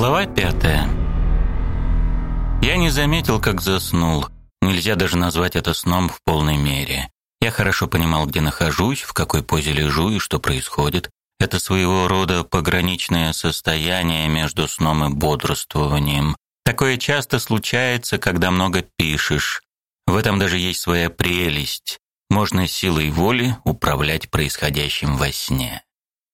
Глава пятая. Я не заметил, как заснул. Нельзя даже назвать это сном в полной мере. Я хорошо понимал, где нахожусь, в какой позе лежу и что происходит. Это своего рода пограничное состояние между сном и бодрствованием. Такое часто случается, когда много пишешь. В этом даже есть своя прелесть. Можно силой воли управлять происходящим во сне.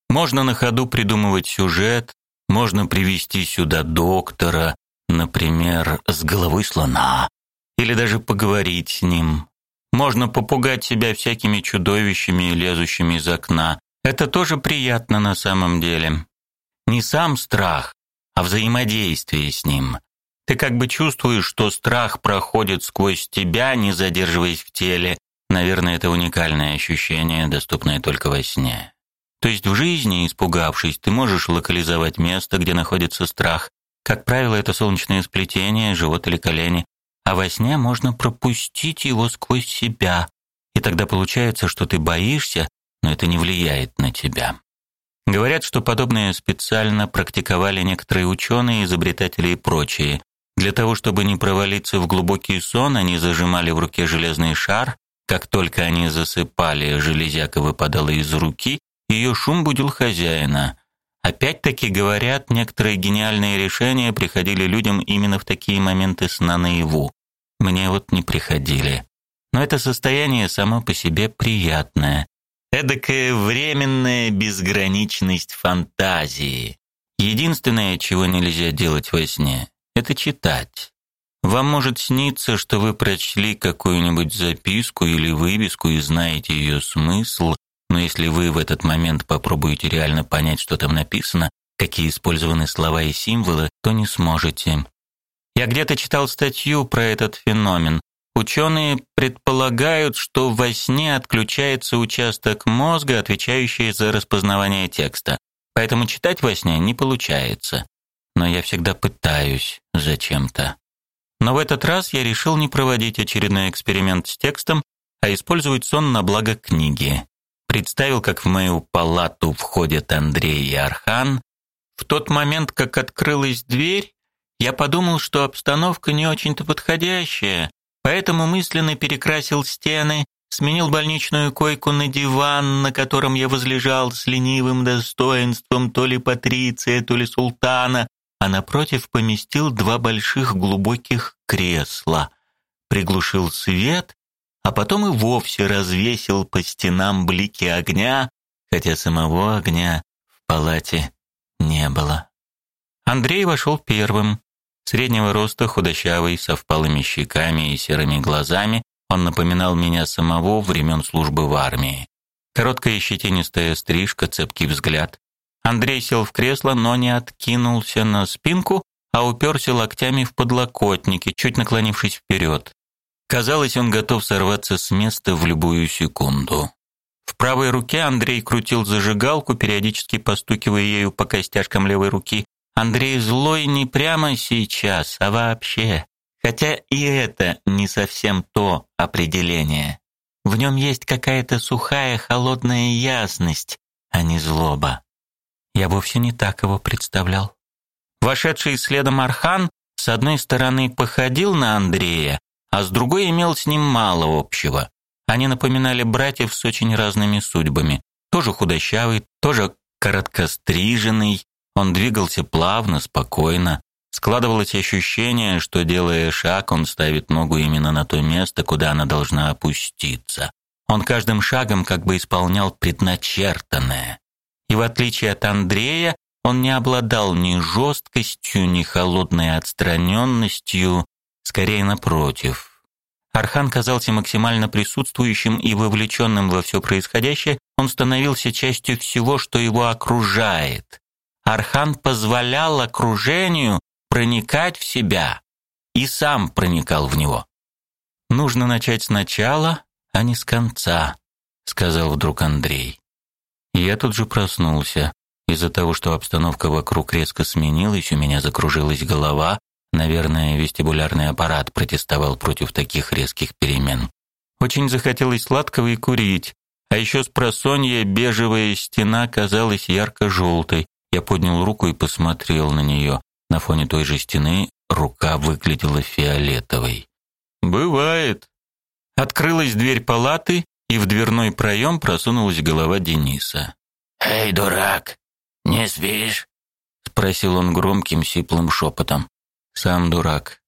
Можно на ходу придумывать сюжет, можно привести сюда доктора, например, с головой слона, или даже поговорить с ним. Можно попугать себя всякими чудовищами, лезущими из окна. Это тоже приятно на самом деле. Не сам страх, а взаимодействие с ним. Ты как бы чувствуешь, что страх проходит сквозь тебя, не задерживаясь в теле. Наверное, это уникальное ощущение, доступное только во сне. То есть в жизни, испугавшись, ты можешь локализовать место, где находится страх. Как правило, это солнечное сплетение, живот или колени. А во сне можно пропустить его сквозь себя. И тогда получается, что ты боишься, но это не влияет на тебя. Говорят, что подобное специально практиковали некоторые ученые, изобретатели и прочие. Для того, чтобы не провалиться в глубокий сон, они зажимали в руке железный шар. Как только они засыпали, железяка выпадала из руки, ее шум будил хозяина. Опять-таки говорят, некоторые гениальные решения приходили людям именно в такие моменты сна наяву. Мне вот не приходили. Но это состояние само по себе приятное. Эдакая временная безграничность фантазии. Единственное, чего нельзя делать во сне, это читать. Вам может сниться, что вы прочли какую-нибудь записку или вывеску и знаете ее смысл, но если вы в этот момент попробуете реально понять, что там написано, какие использованы слова и символы, то не сможете. Я где-то читал статью про этот феномен. Ученые предполагают, что во сне отключается участок мозга, отвечающий за распознавание текста. Поэтому читать во сне не получается. Но я всегда пытаюсь зачем-то. Но в этот раз я решил не проводить очередной эксперимент с текстом, а использовать сон на благо книги представил, как в мою палату входят Андрей и Архан. В тот момент, как открылась дверь, я подумал, что обстановка не очень-то подходящая, поэтому мысленно перекрасил стены, сменил больничную койку на диван, на котором я возлежал с ленивым достоинством то ли патриция, то ли султана, а напротив поместил два больших глубоких кресла. Приглушил свет а потом и вовсе развесил по стенам блики огня, хотя самого огня в палате не было. Андрей вошел первым. Среднего роста, худощавый, со впалыми щеками и серыми глазами, он напоминал меня самого времен службы в армии. Короткая щетинистая стрижка, цепкий взгляд. Андрей сел в кресло, но не откинулся на спинку, а уперся локтями в подлокотники, чуть наклонившись вперед. Казалось, он готов сорваться с места в любую секунду. В правой руке Андрей крутил зажигалку, периодически постукивая ею по костяшкам левой руки. Андрей злой не прямо сейчас, а вообще. Хотя и это не совсем то определение. В нем есть какая-то сухая, холодная ясность, а не злоба. Я вовсе не так его представлял. Вошедший следом Архан с одной стороны походил на Андрея, а с другой имел с ним мало общего. Они напоминали братьев с очень разными судьбами. Тоже худощавый, тоже короткостриженный. Он двигался плавно, спокойно. Складывалось ощущение, что делая шаг, он ставит ногу именно на то место, куда она должна опуститься. Он каждым шагом как бы исполнял предначертанное. И в отличие от Андрея, он не обладал ни жесткостью, ни холодной отстраненностью, скорее напротив. Архан казался максимально присутствующим и вовлеченным во все происходящее, он становился частью всего, что его окружает. Архан позволял окружению проникать в себя и сам проникал в него. Нужно начать сначала, а не с конца, сказал вдруг Андрей. Я тут же проснулся. Из-за того, что обстановка вокруг резко сменилась, у меня закружилась голова, Наверное, вестибулярный аппарат протестовал против таких резких перемен. Очень захотелось сладкого и курить. А еще с просонья бежевая стена казалась ярко-желтой. Я поднял руку и посмотрел на нее. На фоне той же стены рука выглядела фиолетовой. Бывает. Открылась дверь палаты, и в дверной проем просунулась голова Дениса. «Эй, дурак, не спишь?» спросил он громким сиплым шепотом. Сам дурак.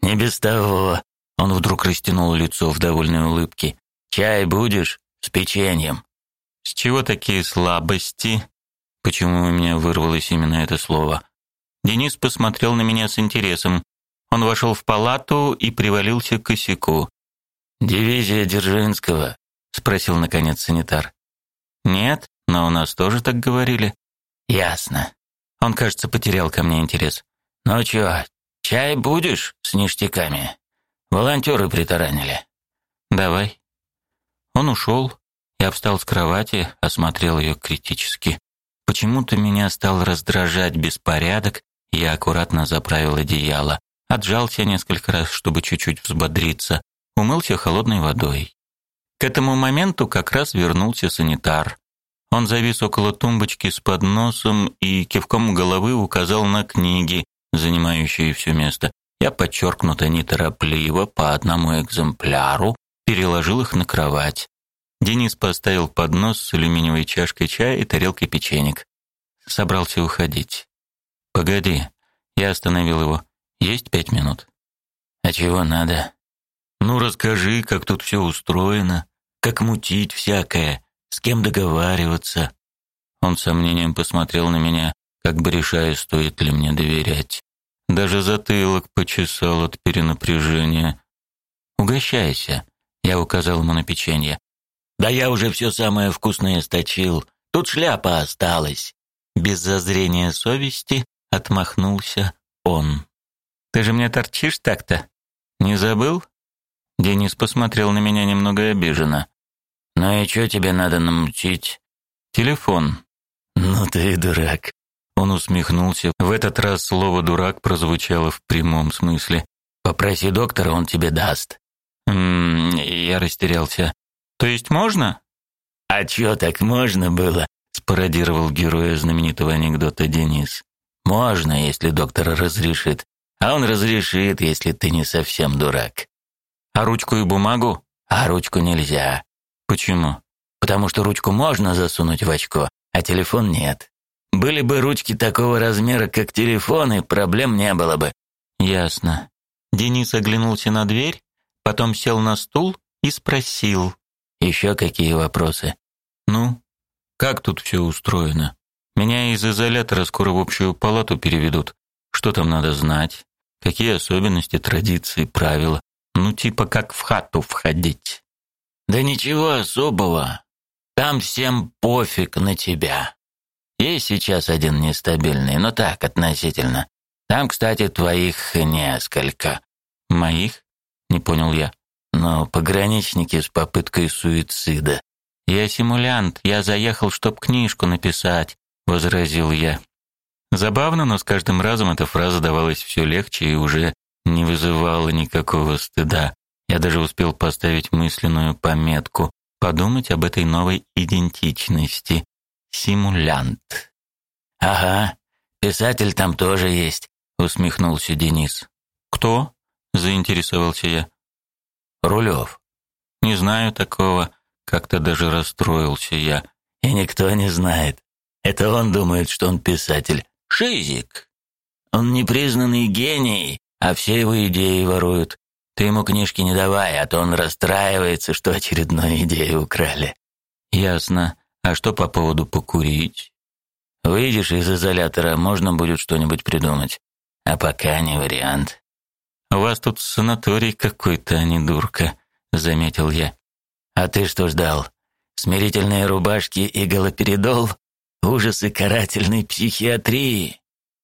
Не без того. Он вдруг растянул лицо в довольной улыбке. Чай будешь с печеньем? С чего такие слабости? Почему у меня вырвалось именно это слово? Денис посмотрел на меня с интересом. Он вошел в палату и привалился к косяку. Дивизия Дзержинского, спросил наконец санитар. Нет, но у нас тоже так говорили. Ясно. Он, кажется, потерял ко мне интерес. Ну чё, чай будешь с ништяками? Волонтеры притаранили. Давай. Он ушел. Я встал с кровати, осмотрел ее критически. Почему-то меня стал раздражать беспорядок, я аккуратно заправил одеяло, отжался несколько раз, чтобы чуть-чуть взбодриться, умылся холодной водой. К этому моменту как раз вернулся санитар. Он завис около тумбочки с подносом и кивком головы указал на книги, занимающие все место. Я подчеркнуто неторопливо по одному экземпляру переложил их на кровать. Денис поставил поднос с алюминиевой чашкой чая и тарелкой печенек. Собрался уходить. «Погоди». Я остановил его. «Есть пять минут». «А чего надо?» «Ну, расскажи, как тут все устроено, как мутить всякое, с кем договариваться. Он с сомнением посмотрел на меня, как бы решая, стоит ли мне доверять. Даже затылок почесал от перенапряжения. Угощайся, я указал ему на печенье. Да я уже все самое вкусное сточил. Тут шляпа осталась. Без зазрения совести отмахнулся он. Ты же мне торчишь так-то? Не забыл? Денис посмотрел на меня немного обиженно. «Ну и что тебе надо намутить?» «Телефон». «Ну ты дурак». Он усмехнулся. В этот раз слово «дурак» прозвучало в прямом смысле. «Попроси доктора, он тебе даст». «М -м, я растерялся. «То есть можно?» «А чё так можно было?» спародировал героя знаменитого анекдота Денис. «Можно, если доктор разрешит. А он разрешит, если ты не совсем дурак». «А ручку и бумагу?» «А ручку нельзя. Почему? Потому что ручку можно засунуть в очко, а телефон нет. Были бы ручки такого размера, как телефоны, проблем не было бы. Ясно. Денис оглянулся на дверь, потом сел на стул и спросил: «Еще какие вопросы?" Ну, как тут все устроено? Меня из изолятора скоро в общую палату переведут. Что там надо знать? Какие особенности, традиции, правила? Ну, типа как в хату входить. Да ничего особого. Там всем пофиг на тебя. Есть сейчас один нестабильный, но так, относительно. Там, кстати, твоих несколько. Моих? Не понял я. Но пограничники с попыткой суицида. Я симулянт, я заехал, чтоб книжку написать, возразил я. Забавно, но с каждым разом эта фраза давалась все легче и уже не вызывала никакого стыда. Я даже успел поставить мысленную пометку, подумать об этой новой идентичности. Симулянт. Ага, писатель там тоже есть, усмехнулся Денис. Кто? заинтересовался я. Рулев. Не знаю такого, как-то даже расстроился я. И никто не знает. Это он думает, что он писатель. Шизик. Он непризнанный гений, а все его идеи воруют. Ты ему книжки не давай, а то он расстраивается, что очередную идею украли. Ясно. А что по поводу покурить? Выйдешь из изолятора, можно будет что-нибудь придумать. А пока не вариант. У вас тут санаторий какой-то, а не дурка, заметил я. А ты что ждал? Смирительные рубашки и галоперидол? Ужасы карательной психиатрии?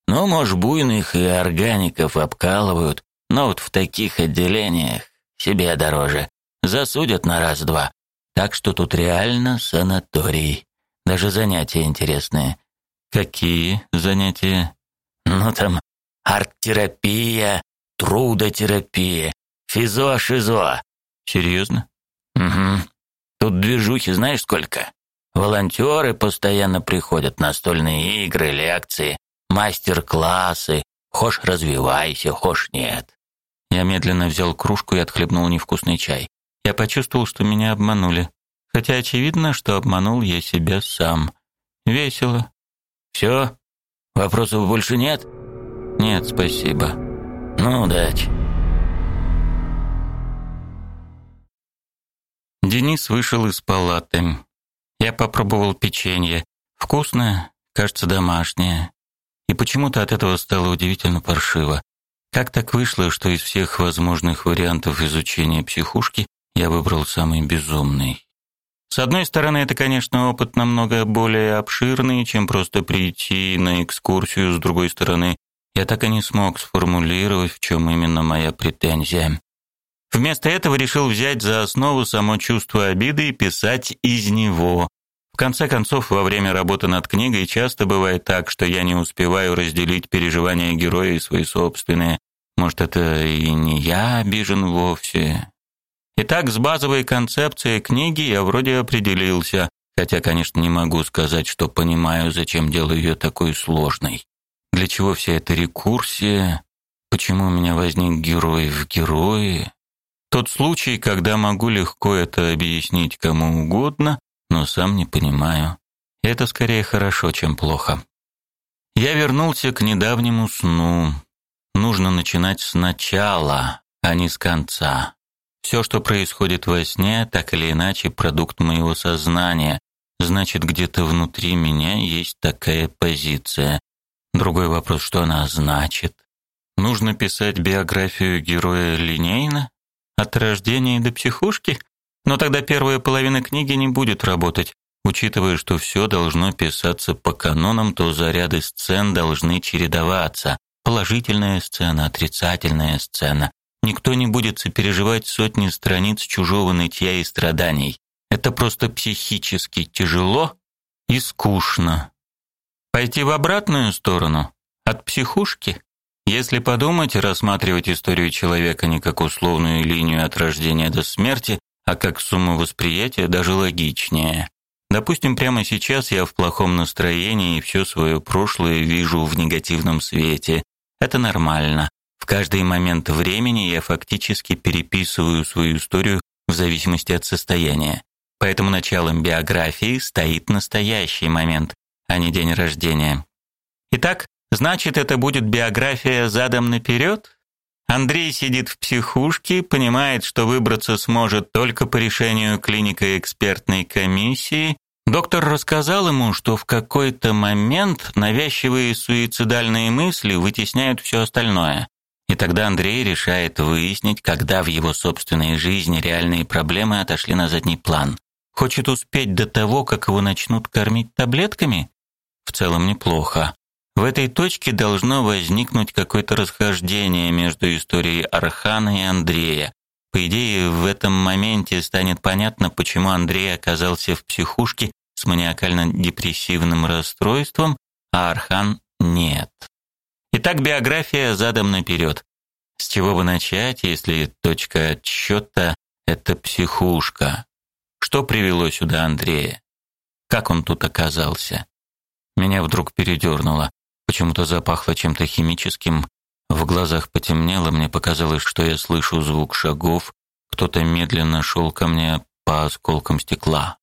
Ну, может, буйных и органиков обкалывают, но вот в таких отделениях себе дороже. Засудят на раз-два. Так что тут реально санаторий. Даже занятия интересные. Какие занятия? Ну там арт-терапия, трудотерапия, физо-шизо. Серьезно? Угу. Тут движухи знаешь сколько? Волонтеры постоянно приходят, настольные игры, лекции, мастер-классы, Хошь развивайся, хошь нет. Я медленно взял кружку и отхлебнул невкусный чай. Я почувствовал, что меня обманули. Хотя очевидно, что обманул я себя сам. Весело. Все? Вопросов больше нет? Нет, спасибо. Ну, удачи. Денис вышел из палаты. Я попробовал печенье. Вкусное, кажется, домашнее. И почему-то от этого стало удивительно паршиво. Как так вышло, что из всех возможных вариантов изучения психушки я выбрал самый безумный? С одной стороны, это, конечно, опыт намного более обширный, чем просто прийти на экскурсию, с другой стороны, я так и не смог сформулировать, в чем именно моя претензия. Вместо этого решил взять за основу само чувство обиды и писать из него. В конце концов, во время работы над книгой часто бывает так, что я не успеваю разделить переживания героя и свои собственные. Может, это и не я обижен вовсе. Итак, с базовой концепцией книги я вроде определился, хотя, конечно, не могу сказать, что понимаю, зачем делаю ее такой сложной. Для чего вся эта рекурсия? Почему у меня возник герой в герое? Тот случай, когда могу легко это объяснить кому угодно, но сам не понимаю. Это скорее хорошо, чем плохо. Я вернулся к недавнему сну. Нужно начинать сначала, а не с конца. Все, что происходит во сне, так или иначе продукт моего сознания. Значит, где-то внутри меня есть такая позиция. Другой вопрос, что она значит? Нужно писать биографию героя линейно? От рождения до психушки? Но тогда первая половина книги не будет работать. Учитывая, что все должно писаться по канонам, то заряды сцен должны чередоваться. Положительная сцена, отрицательная сцена. Никто не будет сопереживать сотни страниц чужого нытья и страданий. Это просто психически тяжело и скучно. Пойти в обратную сторону? От психушки? Если подумать и рассматривать историю человека не как условную линию от рождения до смерти, а как сумму восприятия, даже логичнее. Допустим, прямо сейчас я в плохом настроении и все свое прошлое вижу в негативном свете. Это нормально. Каждый момент времени я фактически переписываю свою историю в зависимости от состояния. Поэтому началом биографии стоит настоящий момент, а не день рождения. Итак, Значит, это будет биография задом наперед? Андрей сидит в психушке, понимает, что выбраться сможет только по решению клинико-экспертной комиссии. Доктор рассказал ему, что в какой-то момент навязчивые суицидальные мысли вытесняют все остальное. И тогда Андрей решает выяснить, когда в его собственной жизни реальные проблемы отошли на задний план. Хочет успеть до того, как его начнут кормить таблетками? В целом неплохо. В этой точке должно возникнуть какое-то расхождение между историей Архана и Андрея. По идее, в этом моменте станет понятно, почему Андрей оказался в психушке с маниакально-депрессивным расстройством, а Архан нет. Итак, биография задом наперед. С чего бы начать, если точка отсчета — это психушка? Что привело сюда Андрея? Как он тут оказался? Меня вдруг передернуло. Почему-то запахло чем-то химическим. В глазах потемнело, мне показалось, что я слышу звук шагов. Кто-то медленно шел ко мне по осколкам стекла.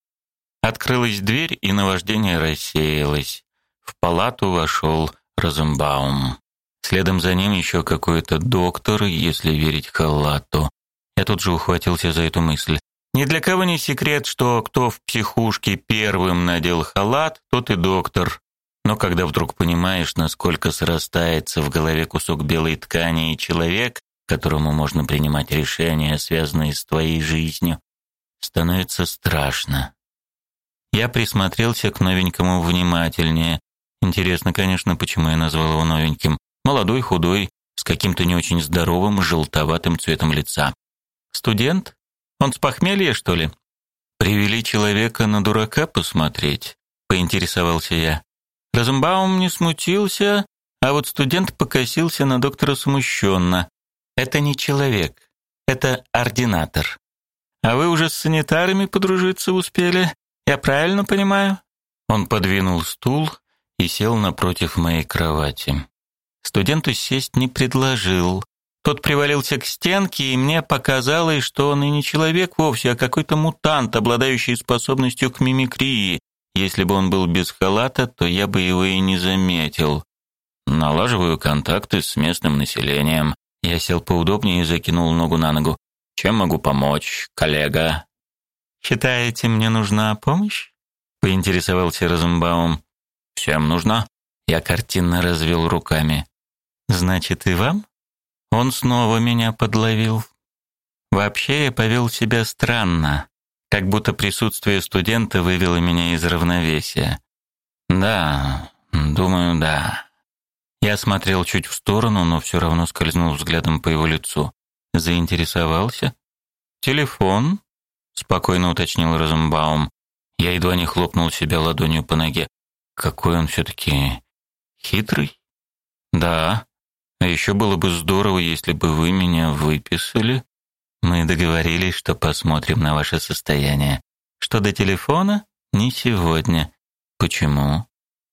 Открылась дверь, и наваждение рассеялось. В палату вошел Розенбаум. Следом за ним еще какой-то доктор, если верить халату. Я тут же ухватился за эту мысль. Ни для кого не секрет, что кто в психушке первым надел халат, тот и доктор. Но когда вдруг понимаешь, насколько срастается в голове кусок белой ткани и человек, которому можно принимать решения, связанные с твоей жизнью, становится страшно. Я присмотрелся к новенькому внимательнее. Интересно, конечно, почему я назвал его новеньким. Молодой, худой, с каким-то не очень здоровым желтоватым цветом лица. Студент? Он с похмелья, что ли? Привели человека на дурака посмотреть, поинтересовался я. Розенбаум не смутился, а вот студент покосился на доктора смущенно. Это не человек, это ординатор. А вы уже с санитарами подружиться успели? Я правильно понимаю? Он подвинул стул и сел напротив моей кровати. Студенту сесть не предложил. Тот привалился к стенке, и мне показалось, что он и не человек вовсе, а какой-то мутант, обладающий способностью к мимикрии. Если бы он был без халата, то я бы его и не заметил. Налаживаю контакты с местным населением. Я сел поудобнее и закинул ногу на ногу. Чем могу помочь, коллега? Считаете, мне нужна помощь? поинтересовался Розенбаум. Всем нужна. Я картинно развел руками. Значит, и вам? Он снова меня подловил. Вообще я повел себя странно, как будто присутствие студента вывело меня из равновесия. Да, думаю, да. Я смотрел чуть в сторону, но все равно скользнул взглядом по его лицу. Заинтересовался? Телефон? спокойно уточнил Розенбаум. Я едва не хлопнул себя ладонью по ноге. Какой он все таки хитрый? Да. А еще было бы здорово, если бы вы меня выписали. Мы договорились, что посмотрим на ваше состояние. Что до телефона? Не сегодня. Почему?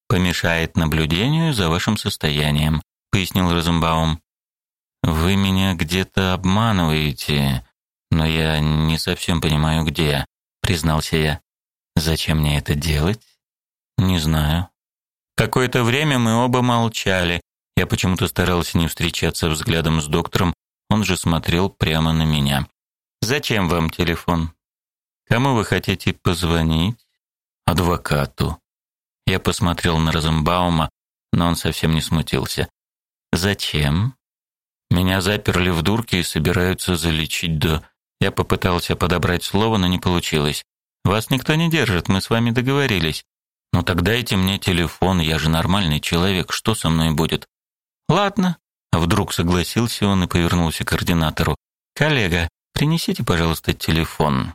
Помешает наблюдению за вашим состоянием, пояснил Розенбаум. Вы меня где-то обманываете, но я не совсем понимаю где, признался я. Зачем мне это делать? Не знаю. Какое-то время мы оба молчали. Я почему-то старался не встречаться взглядом с доктором, он же смотрел прямо на меня. Зачем вам телефон? Кому вы хотите позвонить? Адвокату. Я посмотрел на Розенбаума, но он совсем не смутился. Зачем? Меня заперли в дурке и собираются залечить до Я попытался подобрать слово, но не получилось. Вас никто не держит, мы с вами договорились. Ну так дайте мне телефон, я же нормальный человек, что со мной будет? Ладно. Вдруг согласился он и повернулся к координатору. Коллега, принесите, пожалуйста, телефон.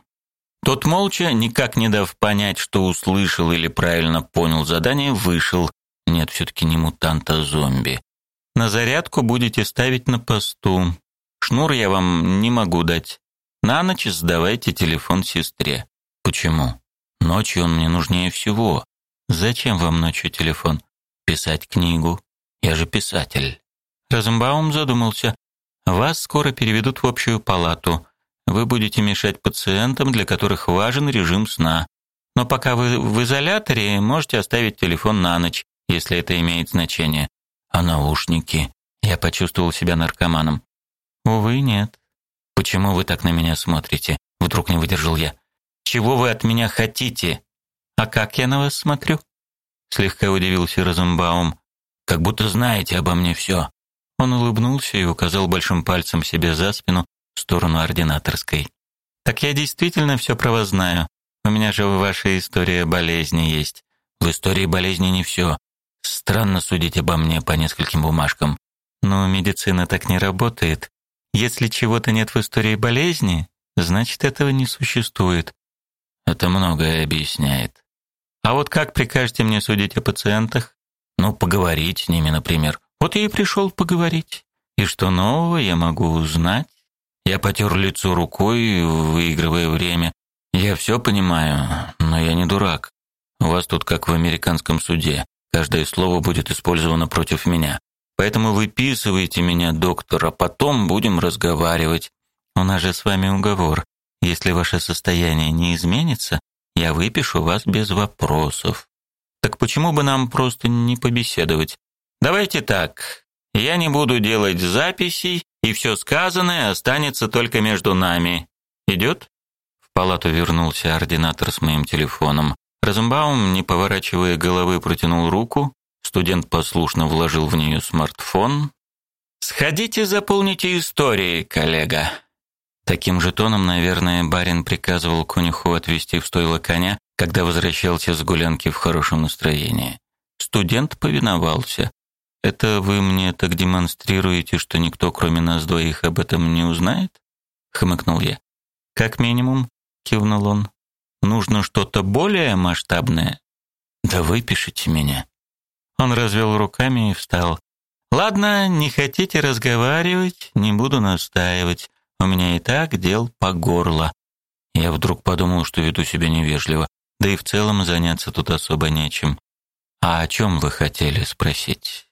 Тот молча, никак не дав понять, что услышал или правильно понял задание, вышел. Нет, все таки не мутант, а зомби. На зарядку будете ставить на посту. Шнур я вам не могу дать. На ночь сдавайте телефон сестре. Почему? Ночью он мне нужнее всего. Зачем вам ночью телефон? Писать книгу. Я же писатель. Розенбаум задумался. Вас скоро переведут в общую палату. Вы будете мешать пациентам, для которых важен режим сна. Но пока вы в изоляторе, можете оставить телефон на ночь, если это имеет значение. А наушники? Я почувствовал себя наркоманом. Увы, нет. Почему вы так на меня смотрите? Вдруг не выдержал я. Чего вы от меня хотите? А как я на вас смотрю? Слегка удивился Розенбаум. Как будто знаете обо мне все. Он улыбнулся и указал большим пальцем себе за спину в сторону ординаторской. Так я действительно все про вас знаю. У меня же ваша история болезни есть. В истории болезни не все. Странно судить обо мне по нескольким бумажкам. Но медицина так не работает. Если чего-то нет в истории болезни, значит этого не существует. Это многое объясняет. А вот как прикажете мне судить о пациентах? Ну, поговорить с ними, например. Вот я и пришел поговорить. И что нового я могу узнать? Я потер лицо рукой, выигрывая время. Я все понимаю, но я не дурак. У вас тут как в американском суде. Каждое слово будет использовано против меня. Поэтому выписывайте меня, доктор, а потом будем разговаривать. У нас же с вами уговор. Если ваше состояние не изменится, я выпишу вас без вопросов. Так почему бы нам просто не побеседовать? Давайте так. Я не буду делать записей, и все сказанное останется только между нами. Идет?» В палату вернулся ординатор с моим телефоном. Розенбаум, не поворачивая головы, протянул руку. Студент послушно вложил в нее смартфон. «Сходите, заполните истории, коллега». Таким же тоном, наверное, барин приказывал конюху отвезти в стойло коня, когда возвращался с гулянки в хорошем настроении. Студент повиновался. Это вы мне так демонстрируете, что никто, кроме нас двоих, об этом не узнает? хмыкнул я. Как минимум, кивнул он. Нужно что-то более масштабное. Да выпишите меня. Он развел руками и встал. Ладно, не хотите разговаривать, не буду настаивать. У меня и так дел по горло. Я вдруг подумал, что веду себя невежливо, да и в целом заняться тут особо нечем. А о чем вы хотели спросить?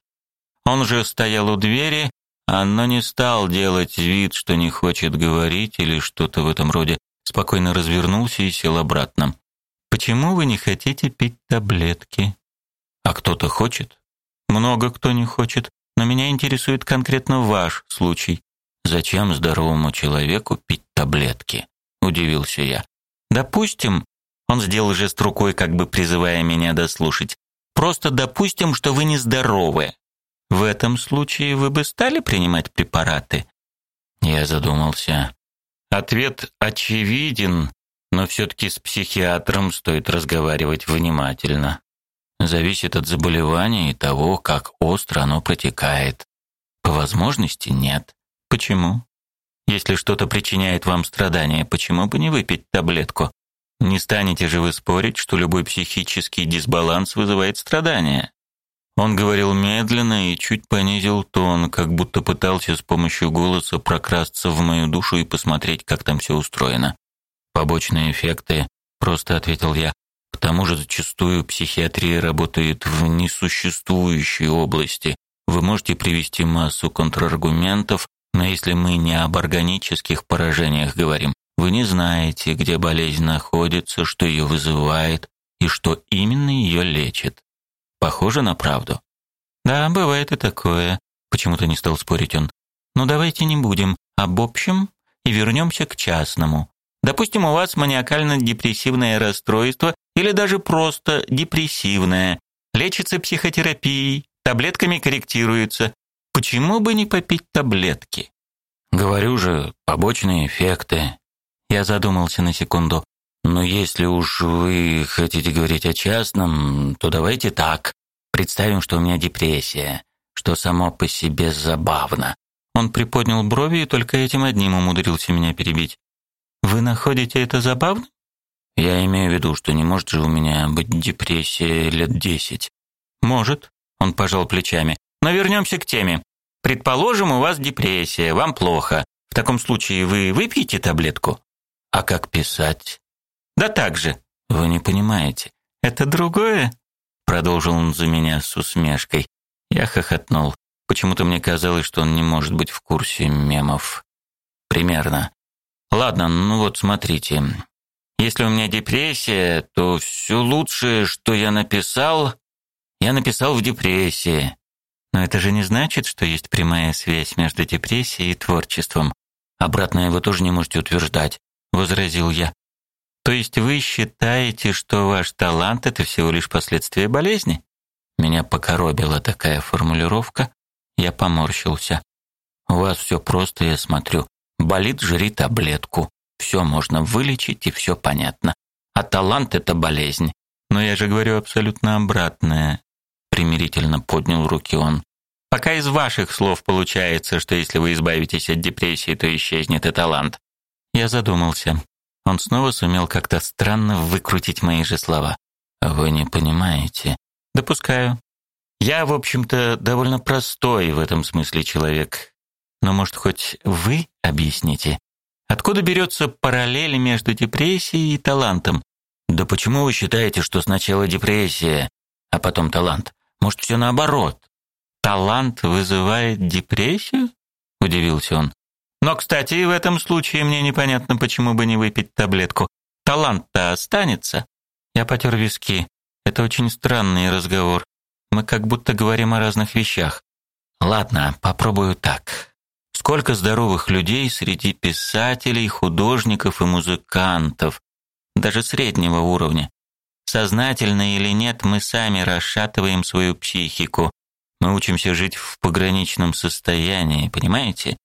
Он же стоял у двери, но не стал делать вид, что не хочет говорить или что-то в этом роде. Спокойно развернулся и сел обратно. Почему вы не хотите пить таблетки? А кто-то хочет? Много кто не хочет, но меня интересует конкретно ваш случай. Зачем здоровому человеку пить таблетки? удивился я. Допустим, он сделал жест рукой, как бы призывая меня дослушать. Просто допустим, что вы нездоровы. В этом случае вы бы стали принимать препараты? Я задумался. Ответ очевиден, но все таки с психиатром стоит разговаривать внимательно. Зависит от заболевания и того, как остро оно протекает. По возможности нет. Почему? Если что-то причиняет вам страдания, почему бы не выпить таблетку? Не станете же вы спорить, что любой психический дисбаланс вызывает страдания? Он говорил медленно и чуть понизил тон, как будто пытался с помощью голоса прокрасться в мою душу и посмотреть, как там все устроено. Побочные эффекты, просто ответил я. К тому же зачастую психиатрия работает в несуществующей области. Вы можете привести массу контраргументов, но если мы не об органических поражениях говорим, вы не знаете, где болезнь находится, что ее вызывает и что именно ее лечит. Похоже на правду. Да, бывает и такое, почему-то не стал спорить он. Но давайте не будем об общем и вернемся к частному. Допустим, у вас маниакально-депрессивное расстройство или даже просто депрессивное. Лечится психотерапией, таблетками корректируется. Почему бы не попить таблетки? Говорю же, побочные эффекты. Я задумался на секунду. Но если уж вы хотите говорить о частном, то давайте так. Представим, что у меня депрессия, что само по себе забавно. Он приподнял брови и только этим одним умудрился меня перебить. Вы находите это забавным? Я имею в виду, что не может же у меня быть депрессия лет десять. Может, он пожал плечами. Но вернемся к теме. Предположим, у вас депрессия, вам плохо. В таком случае вы выпьете таблетку? А как писать? Да так же. Вы не понимаете. Это другое? Продолжил он за меня с усмешкой. Я хохотнул. Почему-то мне казалось, что он не может быть в курсе мемов. Примерно. Ладно, ну вот смотрите. Если у меня депрессия, то все лучшее, что я написал, я написал в депрессии. Но это же не значит, что есть прямая связь между депрессией и творчеством. Обратное вы тоже не можете утверждать, возразил я. То есть вы считаете, что ваш талант это всего лишь последствия болезни? Меня покоробила такая формулировка. Я поморщился. У вас все просто, я смотрю. Болит, жри таблетку. Все можно вылечить и все понятно. А талант это болезнь. Но я же говорю абсолютно обратное. Примирительно поднял руки он. Пока из ваших слов получается, что если вы избавитесь от депрессии, то исчезнет и талант. Я задумался. Он снова сумел как-то странно выкрутить мои же слова. Вы не понимаете. Допускаю. Я, в общем-то, довольно простой в этом смысле человек. Но, может, хоть вы объясните, откуда берется параллель между депрессией и талантом? Да почему вы считаете, что сначала депрессия, а потом талант? Может, все наоборот? Талант вызывает депрессию? удивился он. Но, кстати, в этом случае мне непонятно, почему бы не выпить таблетку. Талант-то останется. Я потер виски. Это очень странный разговор. Мы как будто говорим о разных вещах. Ладно, попробую так. Сколько здоровых людей среди писателей, художников и музыкантов, даже среднего уровня. Сознательно или нет, мы сами расшатываем свою психику. Мы учимся жить в пограничном состоянии, понимаете?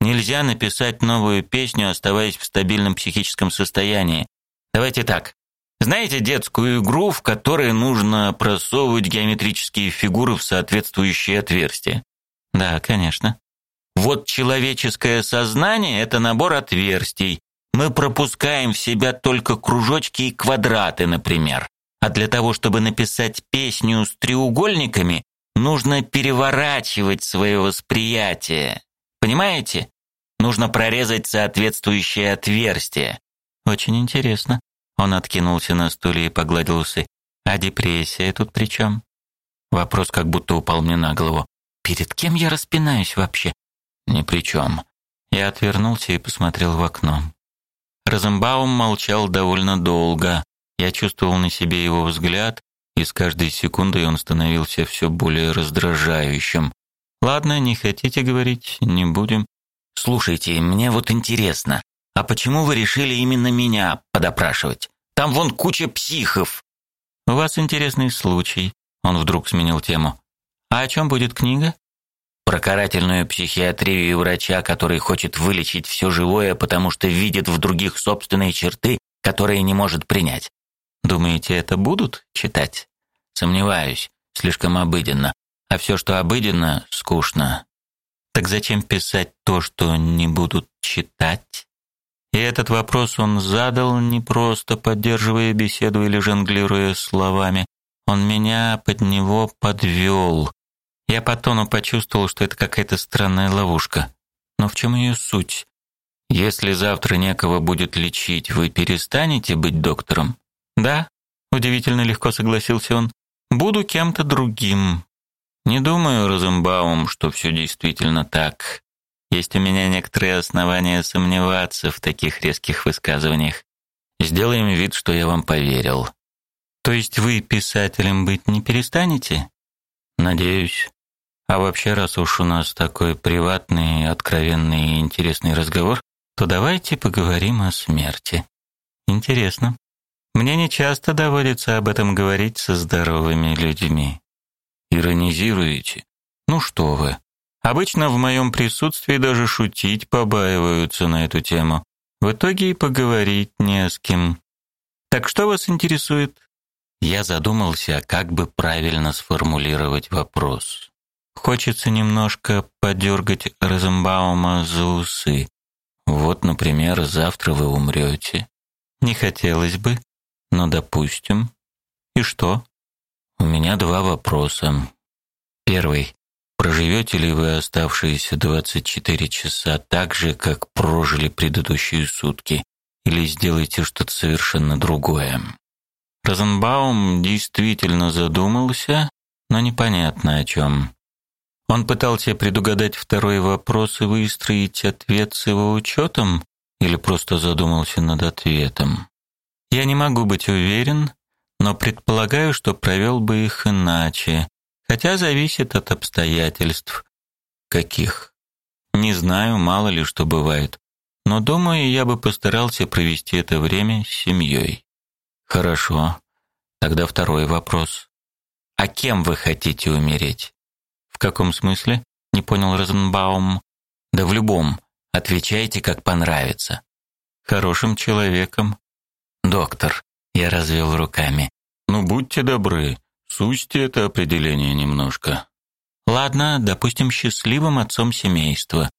Нельзя написать новую песню, оставаясь в стабильном психическом состоянии. Давайте так. Знаете детскую игру, в которой нужно просовывать геометрические фигуры в соответствующие отверстия? Да, конечно. Вот человеческое сознание это набор отверстий. Мы пропускаем в себя только кружочки и квадраты, например. А для того, чтобы написать песню с треугольниками, нужно переворачивать свое восприятие. Понимаете? Нужно прорезать соответствующее отверстие. Очень интересно. Он откинулся на стуле и погладил усы. А депрессия тут при чем? Вопрос как будто упал мне на голову. Перед кем я распинаюсь вообще? Ни при. Я отвернулся и посмотрел в окно. Розенбаум молчал довольно долго. Я чувствовал на себе его взгляд, и с каждой секундой он становился все более раздражающим. Ладно, не хотите говорить, не будем. Слушайте, мне вот интересно, а почему вы решили именно меня подопрашивать? Там вон куча психов. У вас интересный случай. Он вдруг сменил тему. А о чем будет книга? Про карательную психиатрию врача, который хочет вылечить все живое, потому что видит в других собственные черты, которые не может принять. Думаете, это будут читать? Сомневаюсь, слишком обыденно. А все, что обыденно, скучно. Так зачем писать то, что не будут читать? И этот вопрос он задал не просто поддерживая беседу или жонглируя словами. Он меня под него подвел. Я по тону почувствовал, что это какая-то странная ловушка. Но в чем ее суть? Если завтра некого будет лечить, вы перестанете быть доктором? Да, удивительно легко согласился он. Буду кем-то другим. Не думаю, Розенбаум, что все действительно так. Есть у меня некоторые основания сомневаться в таких резких высказываниях. Сделаем вид, что я вам поверил. То есть вы писателем быть не перестанете? Надеюсь. А вообще, раз уж у нас такой приватный, откровенный и интересный разговор, то давайте поговорим о смерти. Интересно. Мне не часто доводится об этом говорить со здоровыми людьми. Иронизируете? Ну что вы? Обычно в моем присутствии даже шутить побаиваются на эту тему. В итоге и поговорить не с кем. Так что вас интересует? Я задумался, как бы правильно сформулировать вопрос. Хочется немножко подергать Розенбаума за усы. Вот, например, завтра вы умрете. Не хотелось бы, но допустим. И что? У меня два вопроса. Первый. Проживете ли вы оставшиеся 24 часа так же, как прожили предыдущие сутки, или сделаете что-то совершенно другое? Розенбаум действительно задумался, но непонятно о чем. Он пытался предугадать второй вопрос и выстроить ответ с его учетом, или просто задумался над ответом. Я не могу быть уверен, но предполагаю, что провел бы их иначе, Хотя зависит от обстоятельств. Каких? Не знаю, мало ли что бывает. Но думаю, я бы постарался провести это время с семьей. Хорошо. Тогда второй вопрос. А кем вы хотите умереть? В каком смысле? Не понял Розенбаум. Да в любом. Отвечайте, как понравится. Хорошим человеком. Доктор, я развел руками. Ну будьте добры, Сусти это определение немножко. Ладно, допустим, счастливым отцом семейства.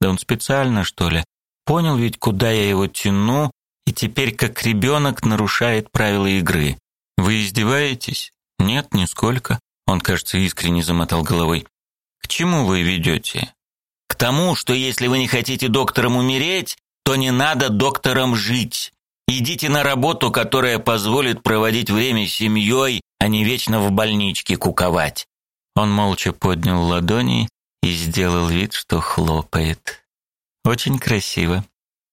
Да он специально, что ли? Понял ведь, куда я его тяну, и теперь как ребенок нарушает правила игры. Вы издеваетесь? Нет, нисколько. Он, кажется, искренне замотал головой. К чему вы ведете? К тому, что если вы не хотите доктором умереть, то не надо доктором жить. Идите на работу, которая позволит проводить время с семьей, а не вечно в больничке куковать. Он молча поднял ладони и сделал вид, что хлопает. Очень красиво.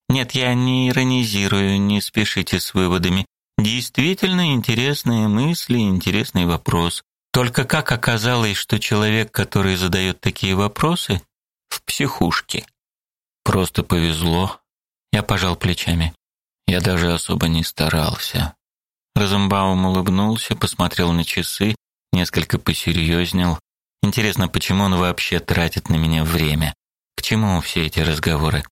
Нет, я не иронизирую, не спешите с выводами. Действительно интересные мысли, интересный вопрос. Только как оказалось, что человек, который задает такие вопросы, в психушке? Просто повезло. Я пожал плечами. Я даже особо не старался. Розенбаум улыбнулся, посмотрел на часы, несколько посерьезнел. Интересно, почему он вообще тратит на меня время? К чему все эти разговоры?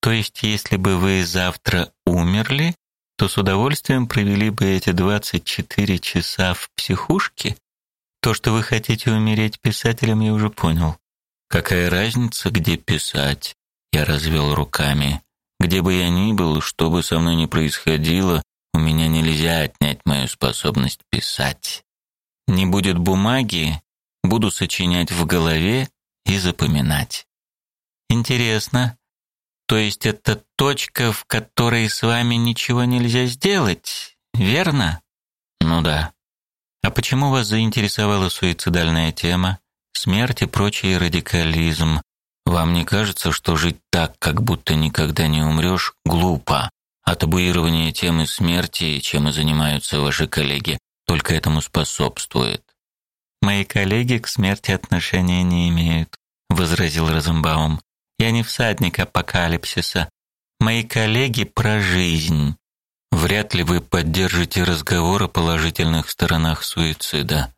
То есть, если бы вы завтра умерли, то с удовольствием провели бы эти 24 часа в психушке? То, что вы хотите умереть писателем, я уже понял. Какая разница, где писать? Я развел руками. Где бы я ни был, что бы со мной ни происходило, у меня нельзя отнять мою способность писать. Не будет бумаги, буду сочинять в голове и запоминать. Интересно. То есть это точка, в которой с вами ничего нельзя сделать, верно? Ну да. А почему вас заинтересовала суицидальная тема? Смерть и прочий радикализм. Вам не кажется, что жить так, как будто никогда не умрешь, глупо? А табуирование темы смерти, чем и занимаются ваши коллеги, только этому способствует. Мои коллеги к смерти отношения не имеют, возразил Розенбаум. Я не всадник апокалипсиса. Мои коллеги про жизнь. Вряд ли вы поддержите разговор о положительных сторонах суицида.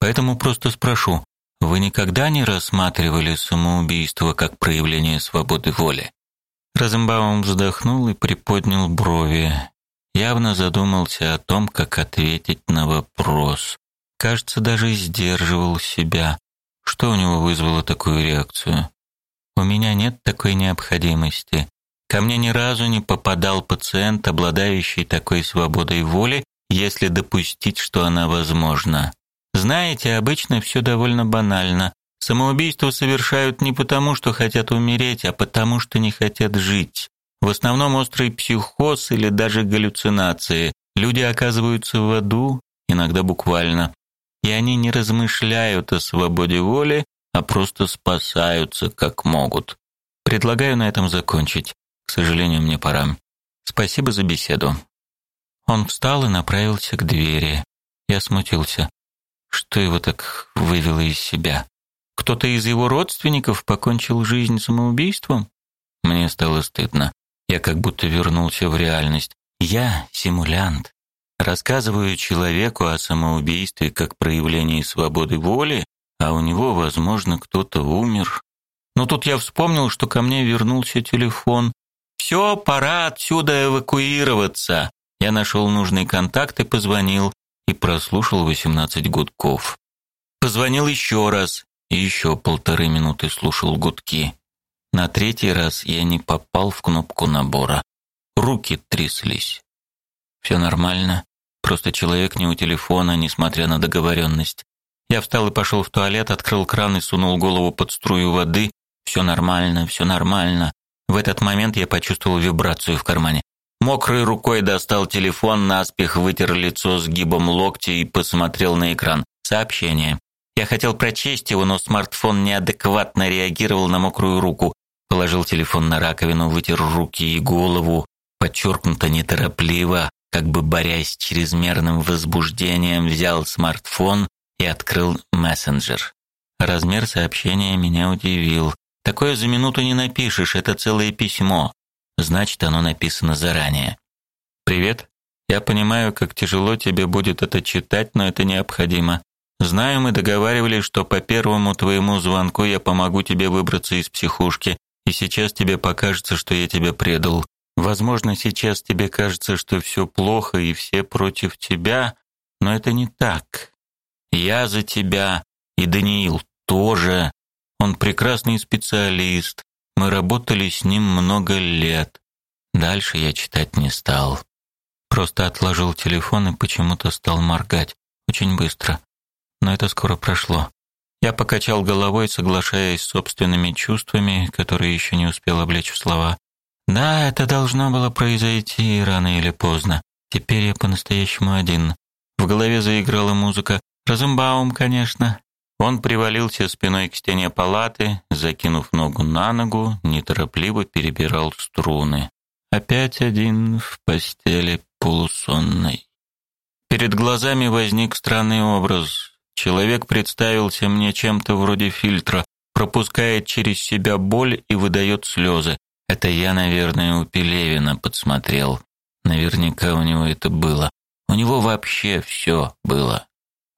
Поэтому просто спрошу: вы никогда не рассматривали самоубийство как проявление свободы воли? Розенбаум вздохнул и приподнял брови. Явно задумался о том, как ответить на вопрос. Кажется, даже сдерживал себя. Что у него вызвало такую реакцию? У меня нет такой необходимости. Ко мне ни разу не попадал пациент, обладающий такой свободой воли, если допустить, что она возможна. Знаете, обычно все довольно банально. Самоубийство совершают не потому, что хотят умереть, а потому, что не хотят жить. В основном острый психоз или даже галлюцинации. Люди оказываются в аду, иногда буквально. И они не размышляют о свободе воли, а просто спасаются как могут. Предлагаю на этом закончить. К сожалению, мне пора. Спасибо за беседу. Он встал и направился к двери. Я смутился. Что его так вывело из себя? Кто-то из его родственников покончил жизнь самоубийством? Мне стало стыдно. Я как будто вернулся в реальность. Я симулянт. Рассказываю человеку о самоубийстве как проявлении свободы воли, а у него, возможно, кто-то умер. Но тут я вспомнил, что ко мне вернулся телефон. «Все, пора отсюда эвакуироваться. Я нашел нужный контакт и позвонил и прослушал 18 гудков. Позвонил еще раз и еще полторы минуты слушал гудки. На третий раз я не попал в кнопку набора. Руки тряслись. Все нормально, просто человек не у телефона, несмотря на договоренность. Я встал и пошел в туалет, открыл кран и сунул голову под струю воды. Все нормально, все нормально. В этот момент я почувствовал вибрацию в кармане. Мокрой рукой достал телефон, наспех вытер лицо сгибом локтя и посмотрел на экран. Сообщение. Я хотел прочесть его, но смартфон неадекватно реагировал на мокрую руку. Положил телефон на раковину, вытер руки и голову, подчеркнуто неторопливо, как бы борясь с чрезмерным возбуждением, взял смартфон и открыл мессенджер. Размер сообщения меня удивил. Такое за минуту не напишешь, это целое письмо. Значит, оно написано заранее. Привет. Я понимаю, как тяжело тебе будет это читать, но это необходимо. Знаю, мы договаривались, что по первому твоему звонку я помогу тебе выбраться из психушки, и сейчас тебе покажется, что я тебя предал. Возможно, сейчас тебе кажется, что все плохо и все против тебя, но это не так. Я за тебя, и Даниил тоже. Он прекрасный специалист, мы работали с ним много лет. Дальше я читать не стал. Просто отложил телефон и почему-то стал моргать. Очень быстро. Но это скоро прошло. Я покачал головой, соглашаясь с собственными чувствами, которые еще не успел облечь в слова. Да, это должно было произойти рано или поздно. Теперь я по-настоящему один. В голове заиграла музыка. Розенбаум, конечно. Он привалился спиной к стене палаты, закинув ногу на ногу, неторопливо перебирал струны. Опять один в постели полусонной. Перед глазами возник странный образ. Человек представился мне чем-то вроде фильтра, пропускает через себя боль и выдает слезы. Это я, наверное, у Пелевина подсмотрел. Наверняка у него это было. У него вообще все было.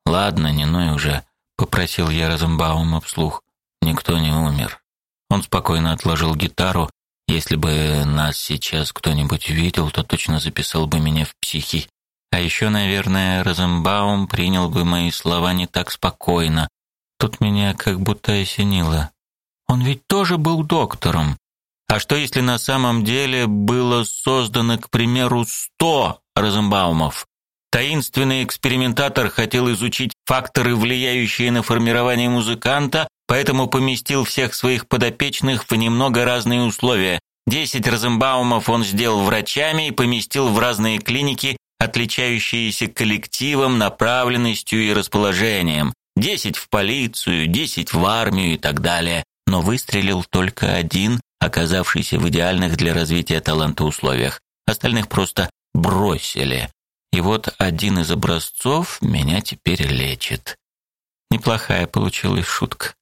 Ладно, не ной уже попросил я Розенбаума вслух. Никто не умер. Он спокойно отложил гитару. Если бы нас сейчас кто-нибудь видел, то точно записал бы меня в психи. А еще, наверное, Розенбаум принял бы мои слова не так спокойно. Тут меня как будто осенило. Он ведь тоже был доктором. А что если на самом деле было создано, к примеру, сто Розенбаумов? Таинственный экспериментатор хотел изучить факторы, влияющие на формирование музыканта, поэтому поместил всех своих подопечных в немного разные условия. Десять Розенбаумов он сделал врачами и поместил в разные клиники, отличающиеся коллективом, направленностью и расположением. десять в полицию, десять в армию и так далее. Но выстрелил только один, оказавшийся в идеальных для развития таланта условиях. Остальных просто бросили. И вот один из образцов меня теперь лечит. Неплохая получилась шутка.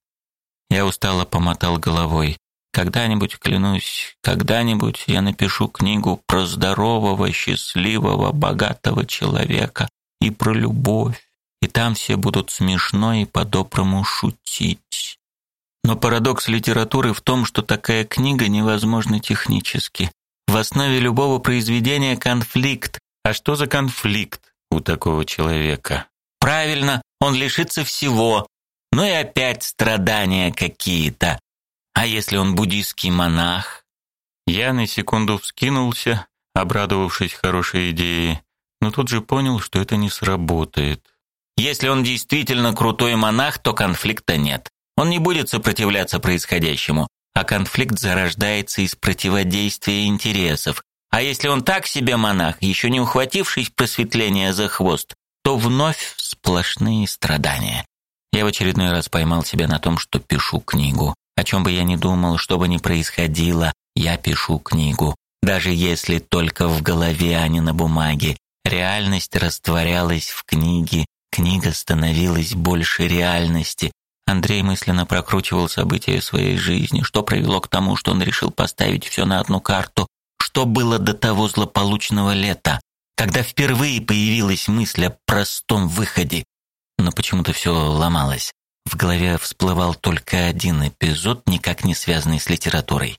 Я устало помотал головой. Когда-нибудь, клянусь, когда-нибудь я напишу книгу про здорового, счастливого, богатого человека и про любовь, и там все будут смешно и по-доброму шутить. Но парадокс литературы в том, что такая книга невозможна технически. В основе любого произведения конфликт. А что за конфликт у такого человека? Правильно, он лишится всего. Ну и опять страдания какие-то. А если он буддийский монах? Я на секунду вскинулся, обрадовавшись хорошей идее, но тут же понял, что это не сработает. Если он действительно крутой монах, то конфликта нет. Он не будет сопротивляться происходящему, а конфликт зарождается из противодействия интересов. А если он так себе монах, еще не ухватившись просветления за хвост, то вновь сплошные страдания. Я в очередной раз поймал себя на том, что пишу книгу. О чем бы я ни думал, что бы ни происходило, я пишу книгу. Даже если только в голове, а не на бумаге. Реальность растворялась в книге, книга становилась больше реальности. Андрей мысленно прокручивал события своей жизни, что привело к тому, что он решил поставить все на одну карту, что было до того злополучного лета, когда впервые появилась мысль о простом выходе. Но почему-то все ломалось. В голове всплывал только один эпизод, никак не связанный с литературой.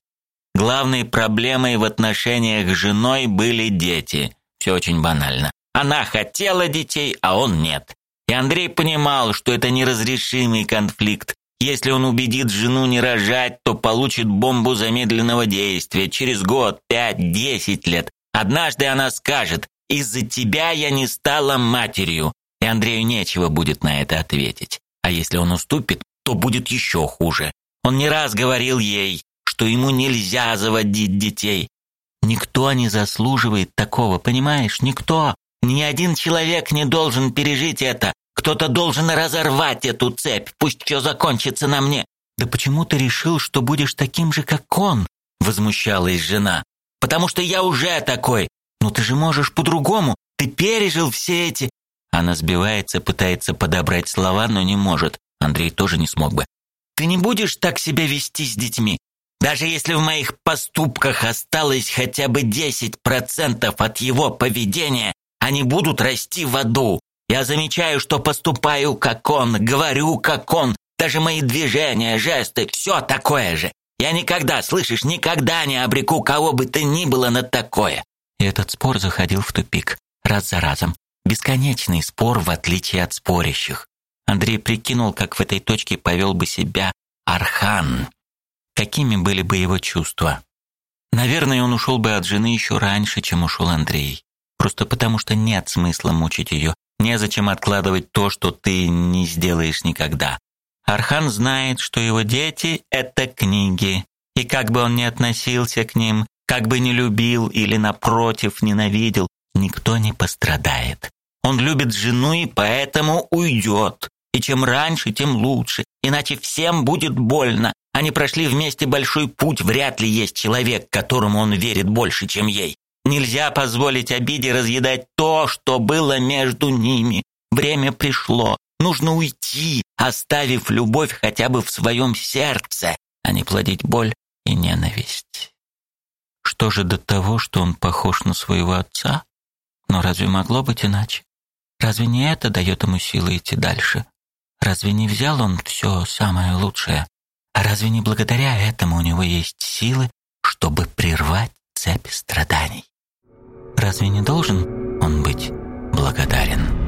Главной проблемой в отношениях с женой были дети. Все очень банально. Она хотела детей, а он нет. И Андрей понимал, что это неразрешимый конфликт. Если он убедит жену не рожать, то получит бомбу замедленного действия через год, пять, десять лет. Однажды она скажет: "Из-за тебя я не стала матерью". И Андрею нечего будет на это ответить. А если он уступит, то будет еще хуже. Он не раз говорил ей, что ему нельзя заводить детей. Никто не заслуживает такого, понимаешь? Никто. Ни один человек не должен пережить это. Кто-то должен разорвать эту цепь. Пусть все закончится на мне. Да почему ты решил, что будешь таким же, как он? возмущалась жена. Потому что я уже такой. Но ты же можешь по-другому. Ты пережил все эти она сбивается, пытается подобрать слова, но не может. Андрей тоже не смог бы. Ты не будешь так себя вести с детьми? Даже если в моих поступках осталось хотя бы 10% от его поведения, они будут расти в аду. Я замечаю, что поступаю как он, говорю как он, даже мои движения, жесты, все такое же. Я никогда, слышишь, никогда не обреку кого бы то ни было на такое. И этот спор заходил в тупик раз за разом. Бесконечный спор, в отличие от спорящих. Андрей прикинул, как в этой точке повел бы себя Архан. Какими были бы его чувства? Наверное, он ушел бы от жены еще раньше, чем ушел Андрей. Просто потому, что нет смысла мучить ее. Незачем откладывать то, что ты не сделаешь никогда. Архан знает, что его дети — это книги. И как бы он ни относился к ним, как бы не любил или, напротив, ненавидел, никто не пострадает. Он любит жену и поэтому уйдет. И чем раньше, тем лучше. Иначе всем будет больно. Они прошли вместе большой путь, вряд ли есть человек, которому он верит больше, чем ей. Нельзя позволить обиде разъедать то, что было между ними. Время пришло. Нужно уйти, оставив любовь хотя бы в своем сердце, а не плодить боль и ненависть. Что же до того, что он похож на своего отца? Но разве могло быть иначе? Разве не это дает ему силы идти дальше? Разве не взял он все самое лучшее? А разве не благодаря этому у него есть силы, чтобы прервать цепь страданий? Разве не должен он быть благодарен?